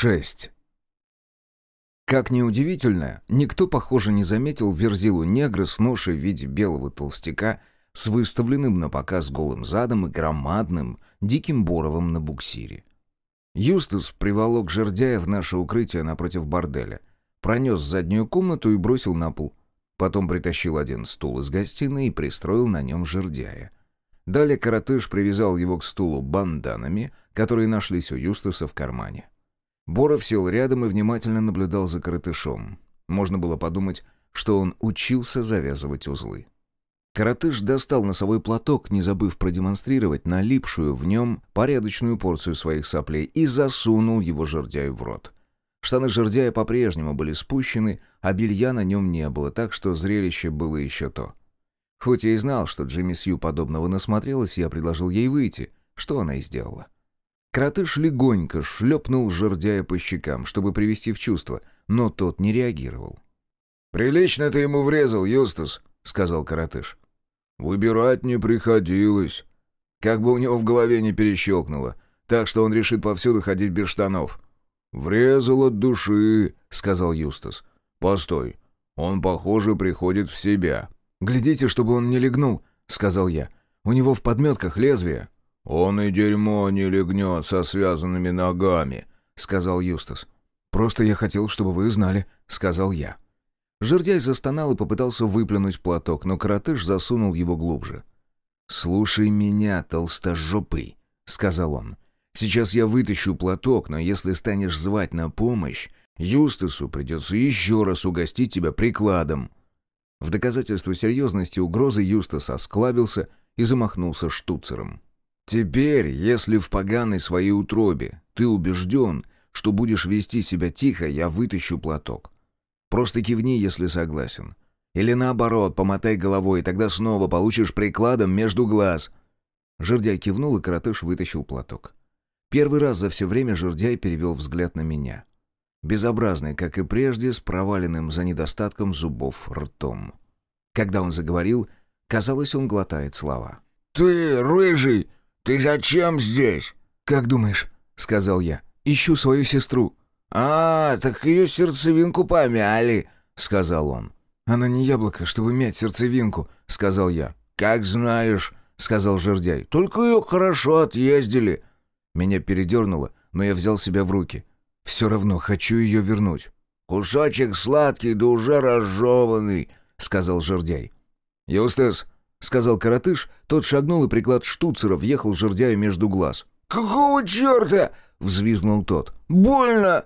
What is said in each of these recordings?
6. Как неудивительно, никто, похоже, не заметил верзилу негра с ношей в виде белого толстяка с выставленным на показ голым задом и громадным диким боровым на буксире. Юстас приволок жердяя в наше укрытие напротив борделя, пронес заднюю комнату и бросил на пол. Потом притащил один стул из гостиной и пристроил на нем жердяя. Далее коротыш привязал его к стулу банданами, которые нашлись у Юстаса в кармане. Боров сел рядом и внимательно наблюдал за коротышом. Можно было подумать, что он учился завязывать узлы. Коротыш достал носовой платок, не забыв продемонстрировать налипшую в нем порядочную порцию своих соплей, и засунул его жердяю в рот. Штаны жердяя по-прежнему были спущены, а белья на нем не было, так что зрелище было еще то. Хоть я и знал, что Джимми Сью подобного насмотрелась, я предложил ей выйти, что она и сделала. Кратыш легонько шлепнул жердяя по щекам, чтобы привести в чувство, но тот не реагировал. «Прилично ты ему врезал, Юстас», — сказал Каратыш. «Выбирать не приходилось. Как бы у него в голове не перещелкнуло, так что он решит повсюду ходить без штанов». «Врезал от души», — сказал Юстас. «Постой, он, похоже, приходит в себя». «Глядите, чтобы он не легнул», — сказал я. «У него в подметках лезвие». «Он и дерьмо не легнет со связанными ногами», — сказал Юстас. «Просто я хотел, чтобы вы знали», — сказал я. Жердяй застонал и попытался выплюнуть платок, но коротыш засунул его глубже. «Слушай меня, толстожопый», — сказал он. «Сейчас я вытащу платок, но если станешь звать на помощь, Юстасу придется еще раз угостить тебя прикладом». В доказательство серьезности угрозы Юстас осклабился и замахнулся штуцером. Теперь, если в поганой своей утробе ты убежден, что будешь вести себя тихо, я вытащу платок. Просто кивни, если согласен. Или наоборот, помотай головой, и тогда снова получишь прикладом между глаз». Жердяй кивнул, и коротыш вытащил платок. Первый раз за все время жердяй перевел взгляд на меня. Безобразный, как и прежде, с проваленным за недостатком зубов ртом. Когда он заговорил, казалось, он глотает слова. «Ты, рыжий, «Ты зачем здесь?» «Как думаешь?» — сказал я. «Ищу свою сестру». «А, так ее сердцевинку помяли», — сказал он. «Она не яблоко, чтобы мять сердцевинку», — сказал я. «Как знаешь», — сказал жердяй. «Только ее хорошо отъездили». Меня передернуло, но я взял себя в руки. «Все равно хочу ее вернуть». «Кусочек сладкий, да уже разжеванный», — сказал жердяй. «Юстас, — сказал коротыш, тот шагнул, и приклад штуцера въехал жердяю между глаз. «Какого черта?» — взвизнул тот. «Больно!»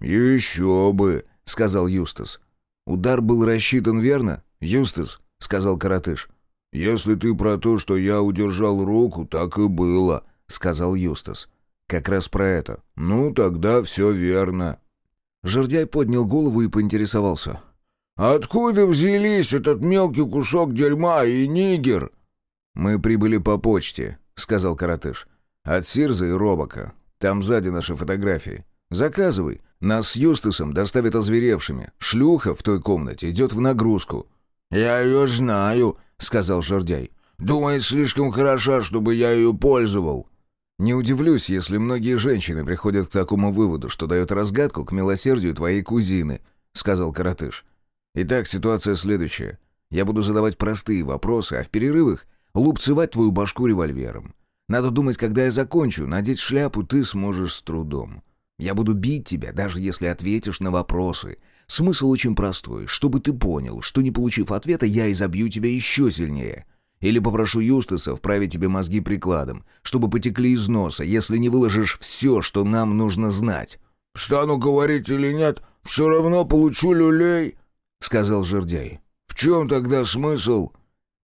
«Еще бы!» — сказал Юстас. «Удар был рассчитан верно?» «Юстас», — сказал коротыш. «Если ты про то, что я удержал руку, так и было», — сказал Юстас. «Как раз про это». «Ну, тогда все верно». Жердяй поднял голову и поинтересовался. «Откуда взялись этот мелкий кусок дерьма и нигер?» «Мы прибыли по почте», — сказал Каратыш. «От Сирза и Робока. Там сзади наши фотографии. Заказывай. Нас с Юстасом доставят озверевшими. Шлюха в той комнате идет в нагрузку». «Я ее знаю», — сказал Жердяй. «Думает, слишком хороша, чтобы я ее пользовал». «Не удивлюсь, если многие женщины приходят к такому выводу, что дает разгадку к милосердию твоей кузины», — сказал Каратыш. Итак, ситуация следующая. Я буду задавать простые вопросы, а в перерывах лупцевать твою башку револьвером. Надо думать, когда я закончу, надеть шляпу ты сможешь с трудом. Я буду бить тебя, даже если ответишь на вопросы. Смысл очень простой, чтобы ты понял, что не получив ответа, я изобью тебя еще сильнее. Или попрошу Юстаса вправить тебе мозги прикладом, чтобы потекли из носа, если не выложишь все, что нам нужно знать. «Стану говорить или нет, все равно получу люлей», — сказал жердяй. «В чем тогда смысл?»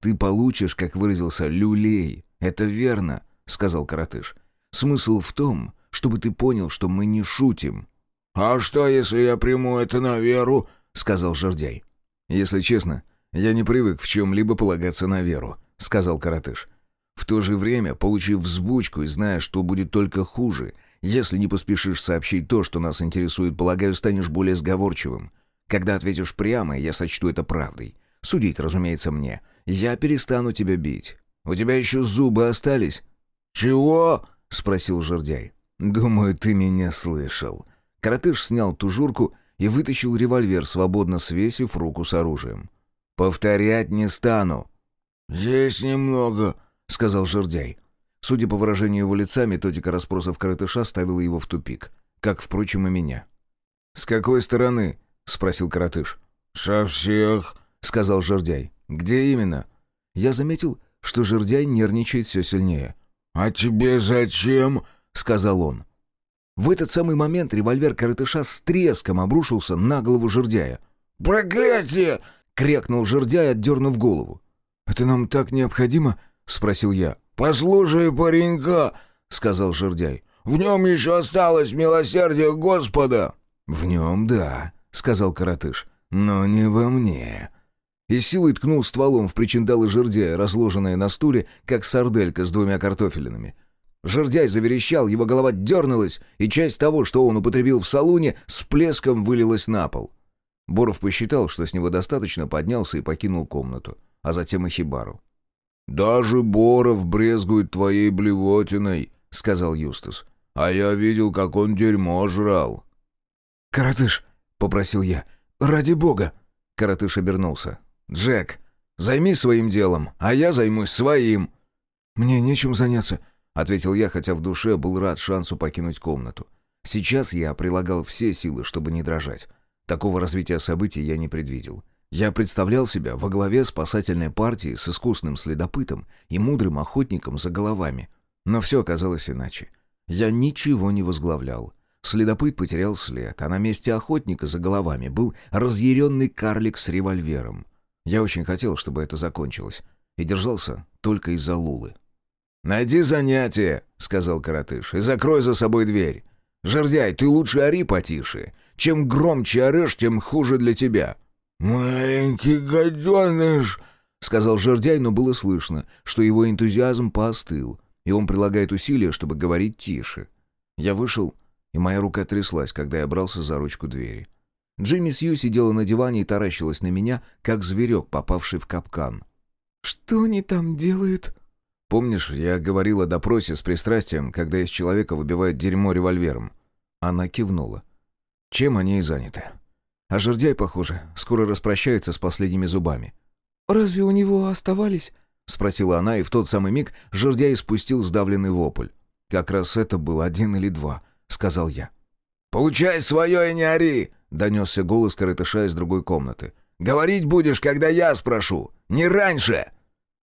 «Ты получишь, как выразился, люлей. Это верно», — сказал коротыш. «Смысл в том, чтобы ты понял, что мы не шутим». «А что, если я приму это на веру?» — сказал жердяй. «Если честно, я не привык в чем-либо полагаться на веру», — сказал коротыш. «В то же время, получив взбучку и зная, что будет только хуже, если не поспешишь сообщить то, что нас интересует, полагаю, станешь более сговорчивым. Когда ответишь прямо, я сочту это правдой. Судить, разумеется, мне. Я перестану тебя бить. У тебя еще зубы остались?» «Чего?» — спросил жердяй. «Думаю, ты меня слышал. Коротыш снял тужурку и вытащил револьвер, свободно свесив руку с оружием. «Повторять не стану». «Есть немного», — сказал жердяй. Судя по выражению его лица, методика расспросов коротыша ставила его в тупик, как, впрочем, и меня. «С какой стороны?» — спросил коротыш. «Со всех», — сказал жердяй. «Где именно?» Я заметил, что жердяй нервничает все сильнее. «А тебе зачем?» — сказал он. В этот самый момент револьвер коротыша с треском обрушился на голову жердяя. «Проклятие!» — крякнул жердяй, отдернув голову. «Это нам так необходимо?» — спросил я. «Послушай паренька», — сказал жердяй. «В нем еще осталось милосердие Господа». «В нем, да», — сказал коротыш. «Но не во мне». И силой ткнул стволом в причиндалы жердяя, разложенные на стуле, как сарделька с двумя картофелинами. Жердяй заверещал, его голова дернулась, и часть того, что он употребил в салуне, с плеском вылилась на пол. Боров посчитал, что с него достаточно, поднялся и покинул комнату, а затем и хибару. «Даже Боров брезгует твоей блевотиной», — сказал Юстас. «А я видел, как он дерьмо жрал». «Коротыш», — попросил я, — «ради бога». Коротыш обернулся. «Джек, займись своим делом, а я займусь своим». «Мне нечем заняться», — ответил я, хотя в душе был рад шансу покинуть комнату. Сейчас я прилагал все силы, чтобы не дрожать. Такого развития событий я не предвидел. Я представлял себя во главе спасательной партии с искусным следопытом и мудрым охотником за головами. Но все оказалось иначе. Я ничего не возглавлял. Следопыт потерял след, а на месте охотника за головами был разъяренный карлик с револьвером. Я очень хотел, чтобы это закончилось, и держался только из-за Лулы. «Найди занятие», — сказал коротыш, — «и закрой за собой дверь. Жердяй, ты лучше ори потише. Чем громче орешь, тем хуже для тебя». «Маленький гаденыш», — сказал жердяй, но было слышно, что его энтузиазм поостыл, и он прилагает усилия, чтобы говорить тише. Я вышел, и моя рука тряслась, когда я брался за ручку двери. Джимми Сью сидела на диване и таращилась на меня, как зверек, попавший в капкан. «Что они там делают?» Помнишь, я говорил о допросе с пристрастием, когда из человека выбивают дерьмо револьвером?» Она кивнула. «Чем они и заняты?» «А жердяй, похоже, скоро распрощается с последними зубами». «Разве у него оставались?» — спросила она, и в тот самый миг жердяй спустил сдавленный вопль. «Как раз это был один или два», — сказал я. «Получай свое и не ори!» — донесся голос коротыша из другой комнаты. «Говорить будешь, когда я спрошу, не раньше!»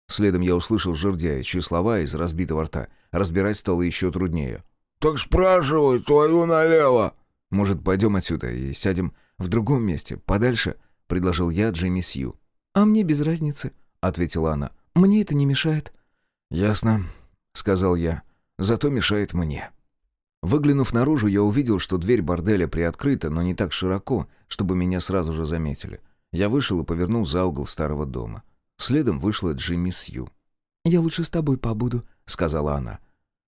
Следом я услышал жердяичьи слова из разбитого рта. Разбирать стало еще труднее. «Так спрашивай, твою налево!» «Может, пойдем отсюда и сядем в другом месте, подальше?» — предложил я Джимми Сью. «А мне без разницы», — ответила она. «Мне это не мешает». «Ясно», — сказал я. «Зато мешает мне». Выглянув наружу, я увидел, что дверь борделя приоткрыта, но не так широко, чтобы меня сразу же заметили. Я вышел и повернул за угол старого дома. Следом вышла Джимми Сью. «Я лучше с тобой побуду», — сказала она.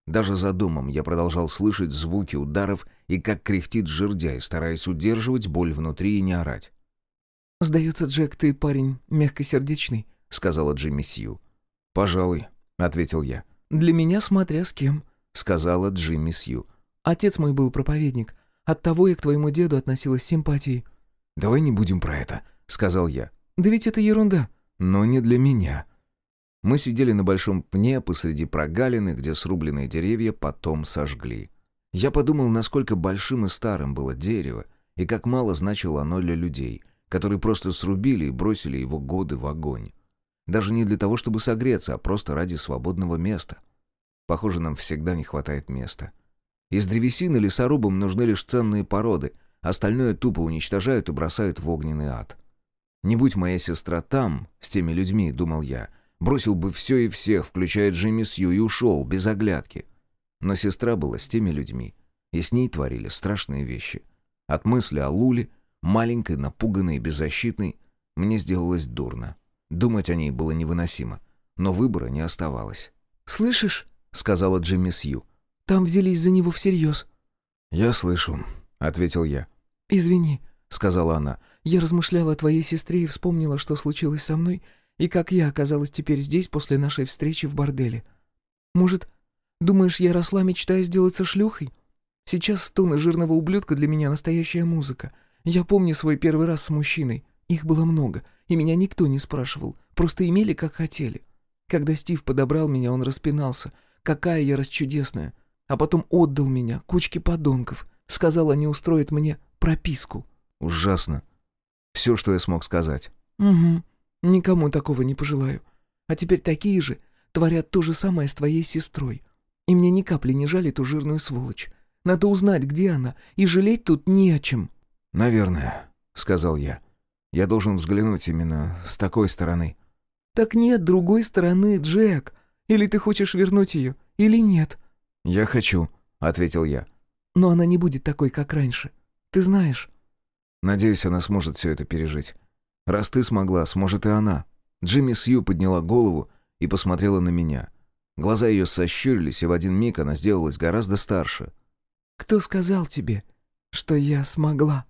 Даже за домом я продолжал слышать звуки ударов и как кряхтит жердяй, стараясь удерживать боль внутри и не орать. «Сдается, Джек, ты парень мягкосердечный», — сказала Джимми Сью. «Пожалуй», — ответил я. «Для меня смотря с кем», — сказала Джимми Сью. «Отец мой был проповедник. Оттого я к твоему деду относилась с симпатией». «Давай не будем про это», — сказал я. «Да ведь это ерунда», но не для меня. Мы сидели на большом пне посреди прогалины, где срубленные деревья потом сожгли. Я подумал, насколько большим и старым было дерево, и как мало значило оно для людей, которые просто срубили и бросили его годы в огонь. Даже не для того, чтобы согреться, а просто ради свободного места. Похоже, нам всегда не хватает места. Из древесины лесорубам нужны лишь ценные породы, остальное тупо уничтожают и бросают в огненный ад. Не будь моя сестра там, с теми людьми, думал я, бросил бы все и всех, включая Джимми Сью, и ушел, без оглядки. Но сестра была с теми людьми, и с ней творили страшные вещи. От мысли о Луле, маленькой, напуганной и беззащитной, мне сделалось дурно. Думать о ней было невыносимо, но выбора не оставалось. «Слышишь?» — сказала Джимми Сью. «Там взялись за него всерьез». «Я слышу», — ответил я. «Извини», — сказала она. Я размышляла о твоей сестре и вспомнила, что случилось со мной, и как я оказалась теперь здесь после нашей встречи в борделе. Может, думаешь, я росла, мечтая сделаться шлюхой? Сейчас стоны жирного ублюдка для меня настоящая музыка. Я помню свой первый раз с мужчиной. Их было много, и меня никто не спрашивал. Просто имели, как хотели. Когда Стив подобрал меня, он распинался. Какая я расчудесная. А потом отдал меня кучке подонков. Сказал, они устроят мне прописку. Ужасно. Все, что я смог сказать. Угу. Никому такого не пожелаю. А теперь такие же творят то же самое с твоей сестрой. И мне ни капли не жаль эту жирную сволочь. Надо узнать, где она, и жалеть тут не о чем». «Наверное», — сказал я. «Я должен взглянуть именно с такой стороны». «Так нет другой стороны, Джек. Или ты хочешь вернуть ее, или нет?» «Я хочу», — ответил я. «Но она не будет такой, как раньше. Ты знаешь». «Надеюсь, она сможет все это пережить. Раз ты смогла, сможет и она». Джимми Сью подняла голову и посмотрела на меня. Глаза ее сощурились, и в один миг она сделалась гораздо старше. «Кто сказал тебе, что я смогла?»